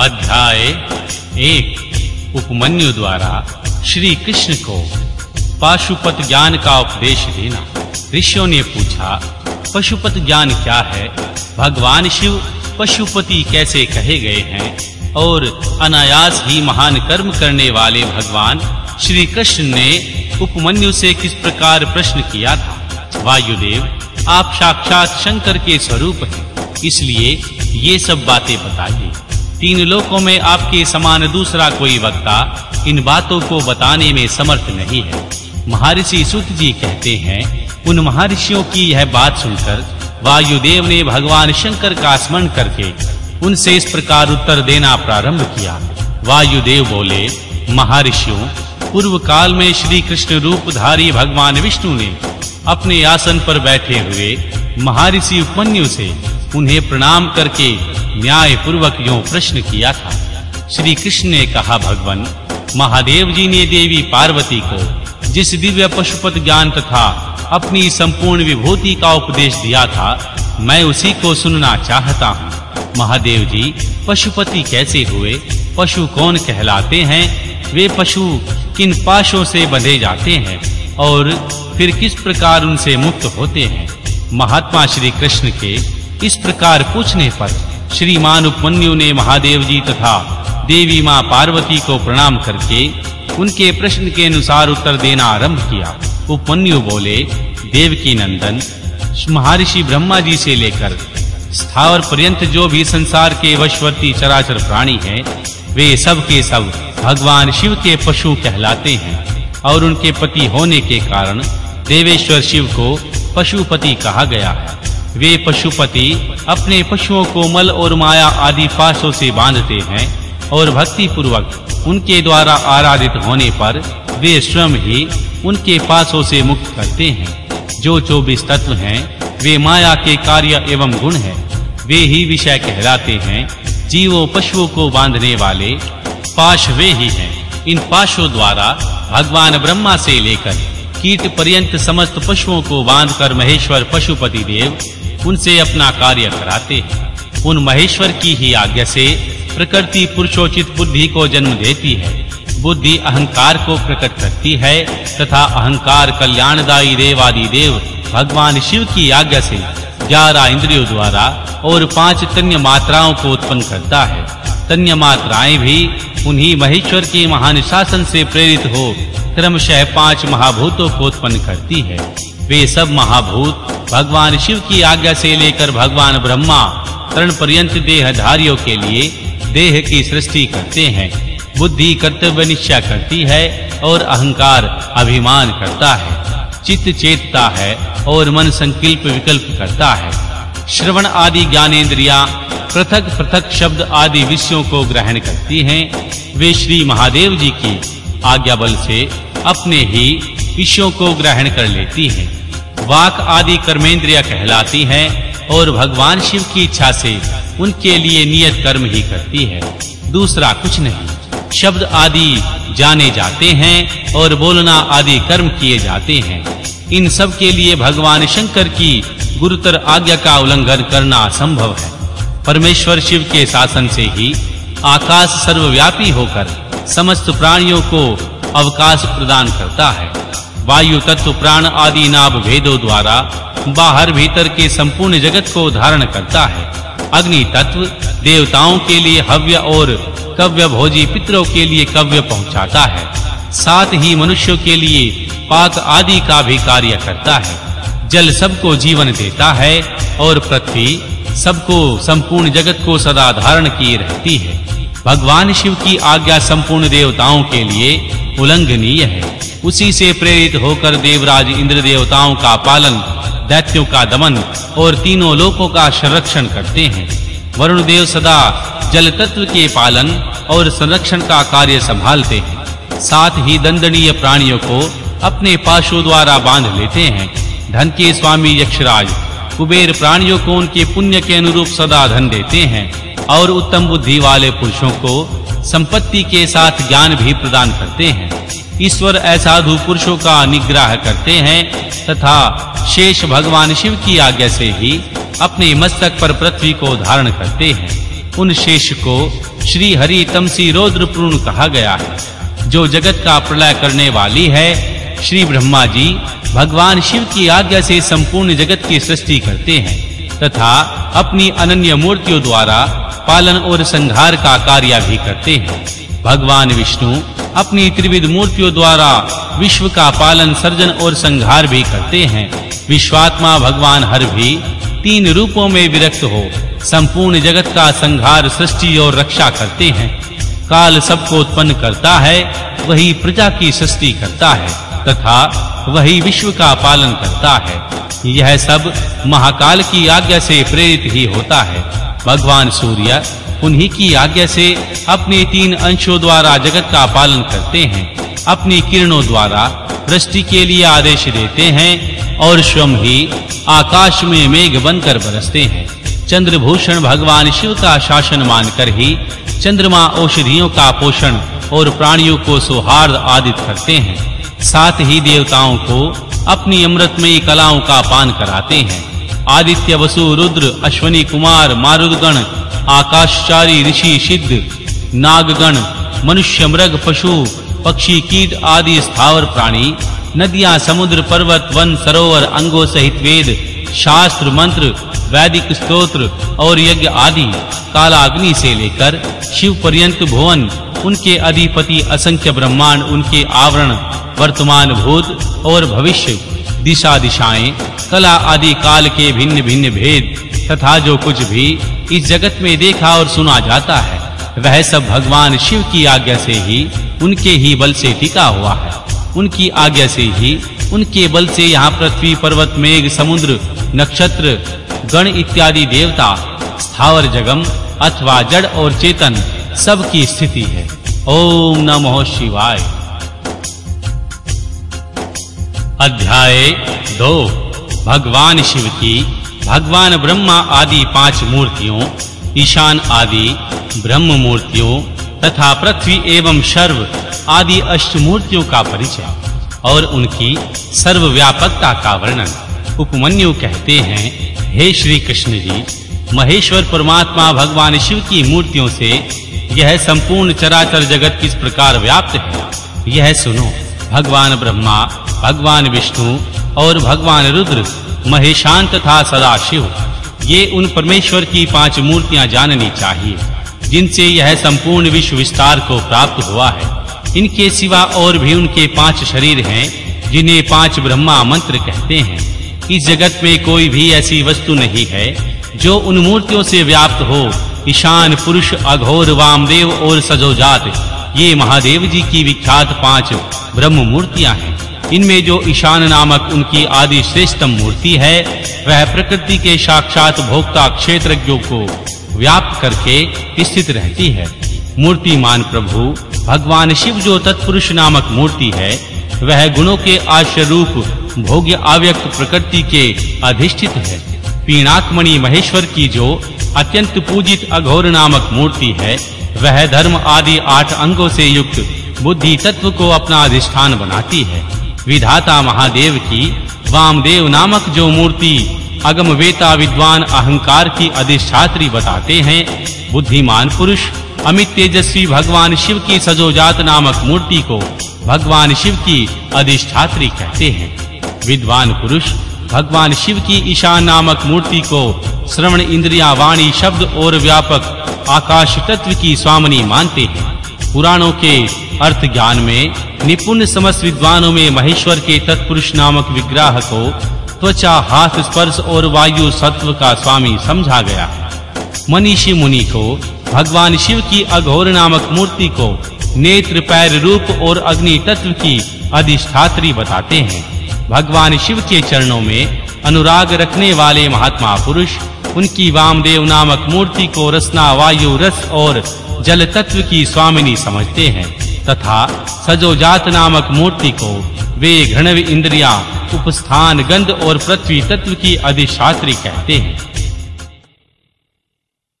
अध्याय एक, उपमन्यु द्वारा श्री कृष्ण को पाशुपत ज्ञान का उपदेश देना। ऋषियों ने पूछा, पशुपत ज्ञान क्या है? भगवान शिव पशुपति कैसे कहे गए हैं? और अनायास ही महान कर्म करने वाले भगवान श्री कृष्ण ने उपमन्यु से किस प्रकार प्रश्न किया था? वायुदेव, आप साक्षात शंकर के स्वरूप हैं, इसलिए ये सब बातें बताइए। तीन लोकों में आपके समान दूसरा कोई वक्ता इन बातों को बताने में समर्थ नहीं है। महर्षि सुत जी कहते हैं, उन महर्षियों की यह बात सुनकर वायुदेव ने भगवान शंकर का स्मरण करके उनसे इस प्रकार उत्तर देना प्रारंभ किया। वायुदेव बोले, महर्षियों, पूर्व काल में श्री कृष्ण रूपधारी भगवान विष्णु ने अपने आसन पर बैठे हुए महर्षि उपमन्यु से उन्हें प्रणाम करके न्याय पूर्वक यो प्रश्न किया था। श्री कृष्ण ने कहा, भगवान महादेव जी ने देवी पार्वती को जिस दिव्य पशुपत ज्ञान तथा अपनी संपूर्ण विभूति का उपदेश दिया था, मैं उसी को सुनना चाहता हूँ। महादेव जी पशुपति कैसे हुए? पशु कौन कहलाते हैं? वे पशु किन पाशों से बंधे जाते हैं? और फिर किस प्रकार उनसे मुक्त होते हैं? महात्मा श्री कृष्ण के इस प्रकार पूछने पर श्रीमान उपमन्यु ने महादेव जी तथा देवी माँ पार्वती को प्रणाम करके उनके प्रश्न के अनुसार उत्तर देना आरंभ किया। उपमन्यु बोले देव की नंदन, महर्षि ब्रह्मा जी से लेकर स्थावर पर्यंत जो भी संसार के वशवर्ती चराचर प्राणी हैं, वे सब के सब भगवान शिव के पशु कहलाते हैं और उनके पति होने के कारण देवेश्वर शिव को पशुपति कहा गया है। वे पशुपति अपने पशुओं को मल और माया आदि पाशों से बांधते हैं और भक्ति पूर्वक उनके द्वारा आराधित होने पर वे स्वयं ही उनके पासों से मुक्त करते हैं। जो चौबीस तत्व हैं, वे माया के कार्य एवं गुण हैं। वे ही विषय कहलाते हैं, जीवों पशुओं को बांधने वाले पाश वे ही हैं। इन पाशों द्वारा भगवान ब्रह्मा से लेकर कीट पर्यंत समस्त पशुओं को बांधकर महेश्वर पशुपति देव उनसे अपना कार्य कराते हैं। उन महेश्वर की ही आज्ञा से प्रकृति पुरुषोचित बुद्धि को जन्म देती है। बुद्धि अहंकार को प्रकट करती है तथा अहंकार कल्याणदायी देवादि देव भगवान शिव की आज्ञा से ग्यारह इंद्रियों द्वारा और पाँच तन्य मात्राओं को उत्पन्न करता है। तन्य मात्राएँ भी उन्हीं महेश्वर के महान शासन से प्रेरित हो क्रमशः पाँच महाभूतों को उत्पन्न करती है। वे सब महाभूत। भगवान शिव की आज्ञा से लेकर भगवान ब्रह्मा तरण पर्यंत देहधारियों के लिए देह की सृष्टि करते हैं। बुद्धि कर्तव्य निश्चय करती है और अहंकार अभिमान करता है। चित्त चेतता है और मन संकल्प विकल्प करता है। श्रवण आदि ज्ञानेंद्रियाँ पृथक पृथक शब्द आदि विषयों को ग्रहण करती हैं। वे श्री महादेव जी की आज्ञा बल से अपने ही विषयों को ग्रहण कर लेती हैं। वाक आदि कर्मेंद्रिय कहलाती हैं और भगवान शिव की इच्छा से उनके लिए नियत कर्म ही करती है। दूसरा कुछ नहीं। शब्द आदि जाने जाते हैं और बोलना आदि कर्म किए जाते हैं। इन सब के लिए भगवान शंकर की गुरुतर आज्ञा का उल्लंघन करना असंभव है। परमेश्वर शिव के शासन से ही आकाश सर्वव्यापी होकर समस्त प्राणियों को अवकाश प्रदान करता है। वायु तत्व प्राण आदि नाभ भेदों द्वारा बाहर भीतर के संपूर्ण जगत को धारण करता है। अग्नि तत्व देवताओं के लिए हव्य और कव्य भोजी पितरों के लिए कव्य पहुंचाता है। साथ ही मनुष्यों के लिए पाक आदि का भी कार्य करता है। जल सबको जीवन देता है और पृथ्वी सबको संपूर्ण जगत को सदा धारण किए रहती है। भगवान शिव की आज्ञा संपूर्ण देवताओं के लिए उल्लंघनीय है। उसी से प्रेरित होकर देवराज इंद्र देवताओं का पालन, दैत्यों का दमन और तीनों लोकों का संरक्षण करते हैं। वरुण देव सदा जल तत्व के पालन और संरक्षण का कार्य संभालते हैं। साथ ही दंडनीय प्राणियों को अपने पाशों द्वारा बाँध लेते हैं। धन के स्वामी यक्षराज, कुबेर प्राणियों को उनके पुण्य के अनुरूप सदा धन देते हैं और उत्तम बुद्धि वाले पुरुषों को संपत्ति के साथ ज्ञान भी प्रदान करते हैं। ईश्वर असाधु पुरुषों का निग्रह करते हैं तथा शेष भगवान शिव की आज्ञा से ही अपने मस्तक पर पृथ्वी को धारण करते हैं। उन शेष को श्री हरि तमसी रौद्र पूर्ण कहा गया है, जो जगत का प्रलय करने वाली है। श्री ब्रह्मा जी भगवान शिव की आज्ञा से संपूर्ण जगत की सृष्टि करते हैं तथा अपनी अनन्य मूर्तियों द्वारा पालन और संहार का कार्य भी करते हैं। भगवान विष्णु अपनी त्रिविध मूर्तियों द्वारा विश्व का पालन, सर्जन और संहार भी करते हैं। विश्वात्मा भगवान हर भी तीन रूपों में विरक्त हो, संपूर्ण जगत का संहार सृष्टि और रक्षा करते हैं। काल सबको उत्पन्न करता है, वही प्रजा की सृष्टि करता है, तथा वही विश्व का पालन करता है। यह सब महाकाल की आज्ञा से प्रेरित ही होता है। भगवान सूर्य उन्हीं की आज्ञा से अपने तीन अंशों द्वारा जगत का पालन करते हैं, अपनी किरणों द्वारा वृष्टि के लिए आदेश देते हैं और स्वयं ही आकाश में मेघ बनकर बरसते हैं। चंद्रभूषण भगवान शिव का शासन मानकर ही चंद्रमा औषधियों का पोषण और प्राणियों को सौहार्द आदित करते हैं। साथ ही देवताओं को अपनी अमृतमयी कलाओं का पान कराते हैं। आदित्य वसु, रुद्र, अश्वनी कुमार मारुदगण आकाशचारी, ऋषि, सिद्ध, नागगण, मनुष्य, मृग, पशु, पक्षी, कीट आदि स्थावर प्राणी, नदियाँ, समुद्र, पर्वत, वन, सरोवर, अंगों सहित वेद, शास्त्र, मंत्र, वैदिक स्तोत्र और यज्ञ आदि कालाग्नि से लेकर शिव पर्यंत भुवन, उनके अधिपति असंख्य ब्रह्मांड, उनके आवरण, वर्तमान भूत और भविष्य दिशा दिशाएँ कला आदि काल के भिन्न भिन्न भेद तथा जो कुछ भी इस जगत में देखा और सुना जाता है, वह सब भगवान शिव की आज्ञा से ही उनके ही बल से टिका हुआ है। उनकी आज्ञा से ही उनके बल से यहाँ पृथ्वी पर्वत मेघ समुद्र नक्षत्र गण इत्यादि देवता स्थावर जगम अथवा जड़ और चेतन सब की स्थिति है। ओम नमः शिवाय। अध्याय दो। भगवान शिव की, भगवान ब्रह्मा आदि पाँच मूर्तियों, ईशान आदि ब्रह्म मूर्तियों तथा पृथ्वी एवं सर्व आदि अष्ट मूर्तियों का परिचय और उनकी सर्वव्यापकता का वर्णन उपमन्यु कहते हैं, हे श्री कृष्ण जी, महेश्वर परमात्मा भगवान शिव की मूर्तियों से यह संपूर्ण चराचर जगत किस प्रकार व्याप्त है, यह सुनो। भगवान ब्रह्मा, भगवान विष्णु और भगवान रुद्र, महेशान तथा सदाशिव। ये उन परमेश्वर की पाँच मूर्तियाँ जाननी चाहिए, जिनसे यह संपूर्ण विश्व विस्तार को प्राप्त हुआ है। इनके सिवा और भी उनके पाँच शरीर हैं, जिन्हें पाँच ब्रह्मा मंत्र कहते हैं। इस जगत में कोई भी ऐसी वस्तु नहीं है, जो उन मूर्तियों से व्याप्त हो, ईशान, पुरुष, अघोर, वामदेव और सजोजात। ये महादेव जी की विख्यात पाँच ब्रह्म मूर्तियाँ हैं। इनमें जो ईशान नामक उनकी आदि श्रेष्ठतम मूर्ति है, वह प्रकृति के साक्षात भोक्ता क्षेत्रज्ञों को व्याप्त करके स्थित रहती है। मूर्तिमान प्रभु, भगवान शिव जो तत्पुरुष नामक मूर्ति है, वह गुणों के आश्रय रूप भोग्य अव्यक्त प्रकृति के अधिष्ठित है। पीणात्मणि महेश्वर की जो अत्यंत पूजित अघोर नामक मूर्ति है, वह धर्म आदि आठ अंगों से युक्त बुद्धि तत्व को अपना अधिष्ठान बनाती है। विधाता महादेव की वामदेव नामक जो मूर्ति अगम वेता विद्वान अहंकार की अधिष्ठात्री बताते हैं, बुद्धिमान पुरुष, अमित तेजस्वी भगवान शिव की सजोजात नामक मूर्ति को भगवान शिव की अधिष्ठात्री कहते हैं। विद्वान पुरुष भगवान शिव की ईशान नामक मूर्ति को श्रवण इंद्रियाँ वाणी शब्द और व्यापक आकाश तत्व की स्वामिनी मानते हैं। पुराणों के अर्थ ज्ञान में, निपुण समस्त विद्वानों में महेश्वर के तत्पुरुष नामक विग्रह को त्वचा, हाथ, स्पर्श और वायु सत्व का स्वामी समझा गया। मनीषी मुनि को, भगवान शिव की अघोर नामक मूर्ति को नेत्र, पैर, रूप और अग्नि तत्व की अधिष्ठात्री बताते हैं। भगवान शिव के चरणों में अनुराग रखने वाले महात्मा पुरुष, उनकी वामदेव नामक मूर्ति को रसना, वायु, रस और जल तत्व की स्वामिनी समझते हैं, तथा सजोजात नामक मूर्ति को वे घृणव इंद्रिया, उपस्थान, गंध और पृथ्वी तत्व की अधिशात्री कहते हैं।